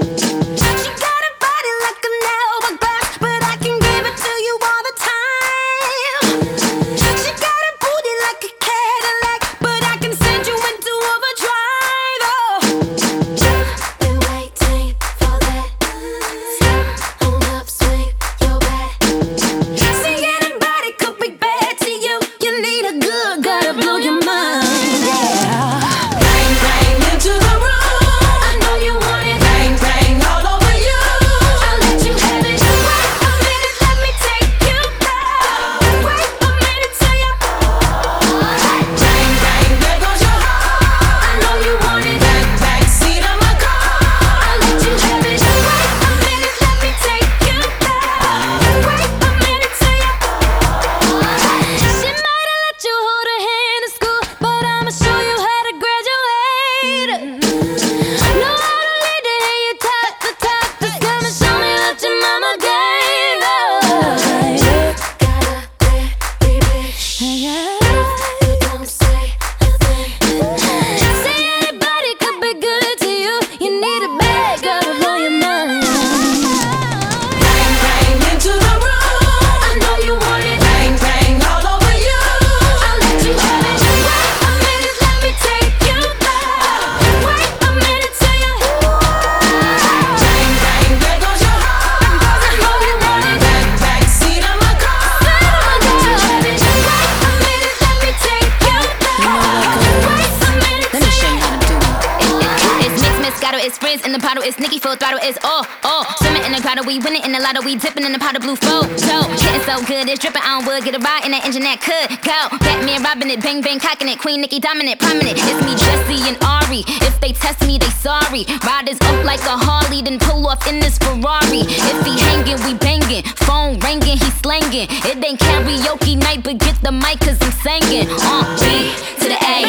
Thank you. It's in the bottle, it's Nicki full throttle, it's all, all. Swimming in the grotto, we winning in the lotto, we dipping in the pot of blue photo. Getting so good, it's dripping on wood, get a ride in that engine that could go. Batman robbing it, bang bang cocking it, Queen Nikki dominant, prominent. It's me, Jesse and Ari. If they test me, they sorry. Riders up like a Harley, then pull off in this Ferrari. If he hanging, we banging. Phone ringing, he slanging. It ain't karaoke night, but get the mic, cause I'm singing. Uh, to the A,